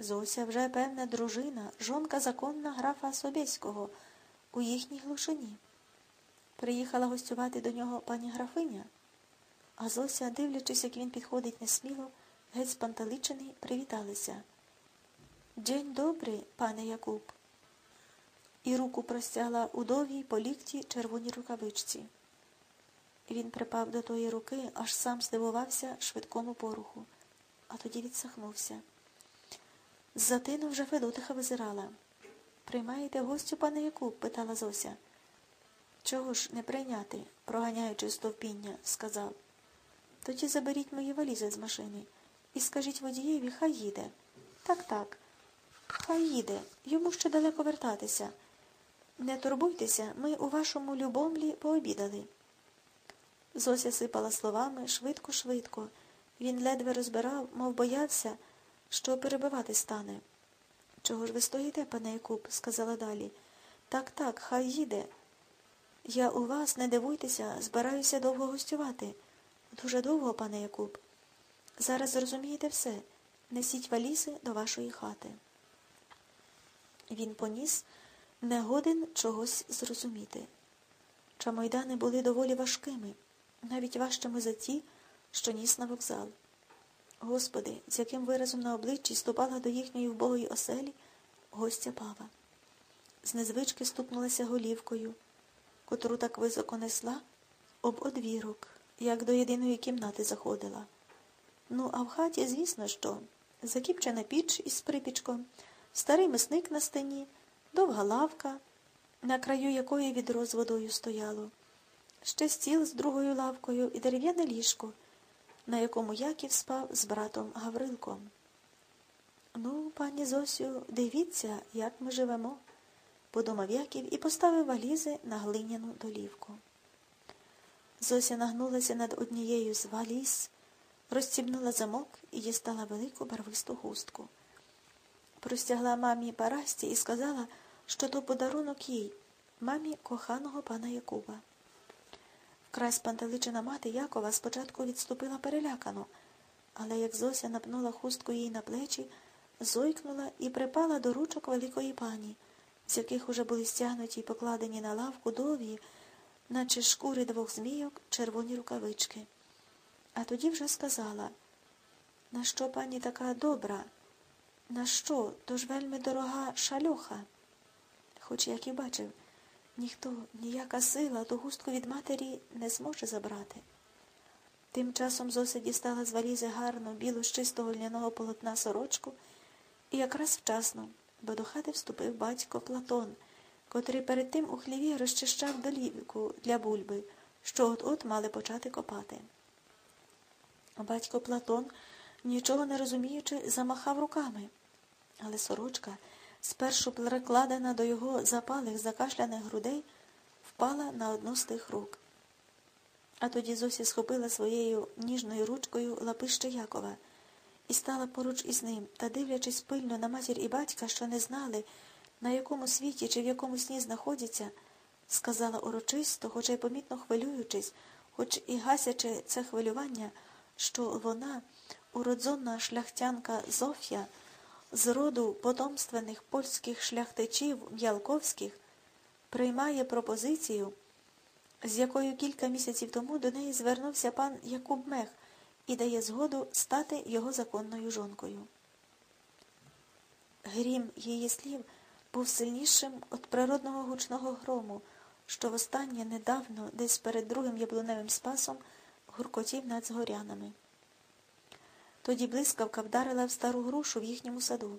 Зося вже певна дружина, жонка законна графа Собєського у їхній глушині. Приїхала гостювати до нього пані графиня, а Зося, дивлячись, як він підходить несміло, геть спантеличений, привіталися. День добрий, пане Якуб. І руку простягла у довгій по лікті червоній рукавичці. Він припав до тої руки, аж сам здивувався швидкому поруху, а тоді відсахнувся. Затину вже Федотиха визирала. Приймаєте гостю, пане Якуб? питала Зося. Чого ж не прийняти, проганяючи стовпіння, сказав. Тоді заберіть мої валізи з машини і скажіть водієві, хай їде. Так, так, хай їде, йому ще далеко вертатися. Не турбуйтеся, ми у вашому любомлі пообідали. Зося сипала словами швидко-швидко. Він ледве розбирав, мов боявся, що перебивати стане. Чого ж ви стоїте, пане Якуб? сказала далі. Так, так, хай їде. Я у вас, не дивуйтеся, збираюся довго гостювати. Дуже довго, пане Якуб. Зараз зрозумієте все. Несіть валізи до вашої хати. Він поніс, не годен чогось зрозуміти. Чамойдани були доволі важкими, навіть важчими за ті, що ніс на вокзал. Господи, з яким виразом на обличчі ступала до їхньої вбогої оселі гостя пава. З незвички стукнулася голівкою, котру так високо несла, об одвірок, як до єдиної кімнати заходила. Ну, а в хаті, звісно, що закіпчена піч із припічком, старий мисник на стіні, довга лавка, на краю якої відро з водою стояло, ще стіл з другою лавкою і дерев'яне ліжко на якому Яків спав з братом Гаврилком. Ну, пані Зосю, дивіться, як ми живемо, подумав Яків і поставив валізи на глиняну долівку. Зося нагнулася над однією з валіз, розстібнула замок і дістала велику барвисту хустку. Простягла мамі Парасті і сказала, що то подарунок їй, мамі коханого пана Якуба. Вкрай спантеличена мати Якова спочатку відступила перелякано, але як Зося напнула хустку їй на плечі, зойкнула і припала до ручок великої пані, з яких уже були стягнуті й покладені на лавку довгі, наче шкури двох змійок, червоні рукавички. А тоді вже сказала, на що пані така добра? На що? То ж вельми дорога шальоха. Хоч як і бачив, Ніхто, ніяка сила ту густку від матері не зможе забрати. Тим часом Зося дістала з валізи гарну, білу з чистого льняного полотна сорочку, і якраз вчасно, бо до хати вступив батько Платон, котрий перед тим у хліві розчищав долівку для бульби, що от-от мали почати копати. Батько Платон, нічого не розуміючи, замахав руками, але сорочка спершу прикладена до його запалих закашляних грудей, впала на одну з тих рук. А тоді Зося схопила своєю ніжною ручкою лапище Якова і стала поруч із ним та, дивлячись пильно на матір і батька, що не знали, на якому світі чи в якому сні знаходяться, сказала урочисто, хоча й помітно хвилюючись, хоч і гасячи це хвилювання, що вона, уродзонна шляхтянка Зофія, з роду потомственних польських шляхтичів М'ялковських приймає пропозицію, з якою кілька місяців тому до неї звернувся пан Якуб Мех і дає згоду стати його законною жонкою. Грім її слів був сильнішим від природного гучного грому, що востаннє недавно, десь перед другим яблуневим спасом, гуркотів над згорянами. Тоді блискавка вдарила в стару грушу в їхньому саду.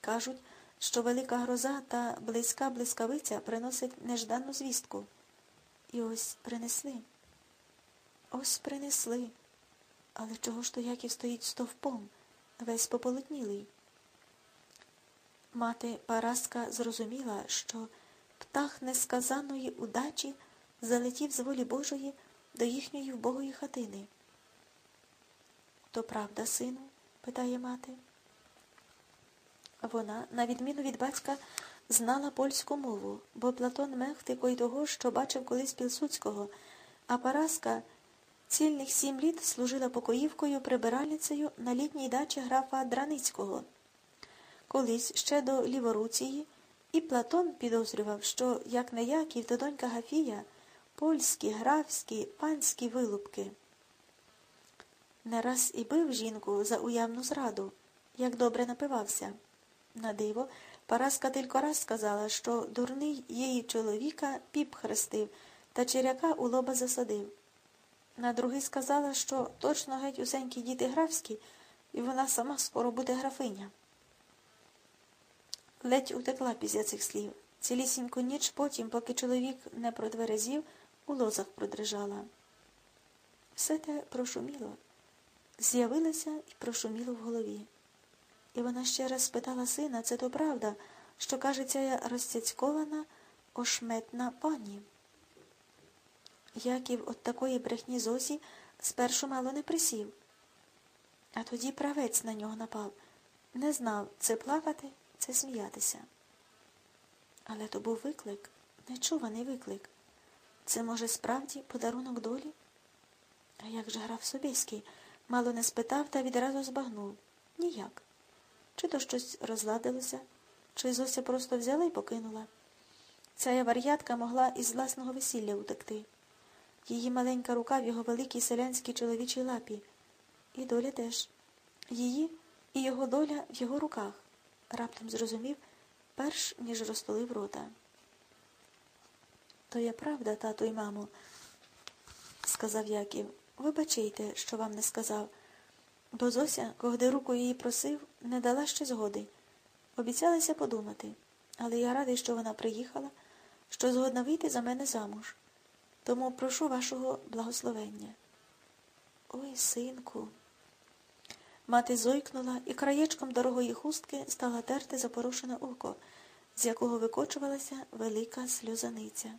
Кажуть, що велика гроза та близька блискавиця приносить нежданну звістку. І ось принесли. Ось принесли. Але чого ж то Яків стоїть стовпом, весь пополотнілий? Мати Параска зрозуміла, що птах несказаної удачі залетів з волі Божої до їхньої вбогої хатини. То правда, сину? питає мати. Вона, на відміну від батька, знала польську мову, бо Платон мех тикой того, що бачив колись Пілсуцького, а Параска цільних сім літ служила покоївкою прибиральницею на літній дачі графа Драницького. Колись ще до ліворуції і Платон підозрював, що як не Яків, то донька Гафія, польські, графські, панські вилупки. Не раз і бив жінку за уявну зраду, як добре напивався. На диво, Параска тільки раз сказала, що дурний її чоловіка піп хрестив та черяка у лоба засадив. На другий сказала, що точно геть усенькі діти графські, і вона сама скоро буде графиня. Ледь утекла після цих слів. Цілісіньку ніч потім, поки чоловік не продверезів, у лозах продрижала. Все те прошуміло, з'явилося і прошуміло в голові. І вона ще раз спитала сина, це то правда, що, каже, ця розцяцькована, ошметна пані. Яків от такої брехні Зосі спершу мало не присів. А тоді правець на нього напав. Не знав, це плакати, це сміятися. Але то був виклик, нечуваний виклик. Це, може, справді подарунок долі? А як же граф Собєський? Мало не спитав та відразу збагнув. Ніяк. Чи то щось розладилося, чи Зося просто взяла і покинула. Ця вар'ятка могла із власного весілля утекти. Її маленька рука в його великій селянській чоловічій лапі. І доля теж. Її і його доля в його руках. Раптом зрозумів, перш ніж розтулив рота. То є правда, тату й мамо, сказав Яків. Вибачайте, що вам не сказав. Бо Зося, когде руку її просив, не дала ще згоди. Обіцялася подумати, але я радий, що вона приїхала, що згодна вийти за мене замуж. Тому прошу вашого благословення. Ой, синку. Мати зойкнула і краєчком дорогої хустки стала терти запорошене око, з якого викочувалася велика сльозаниця.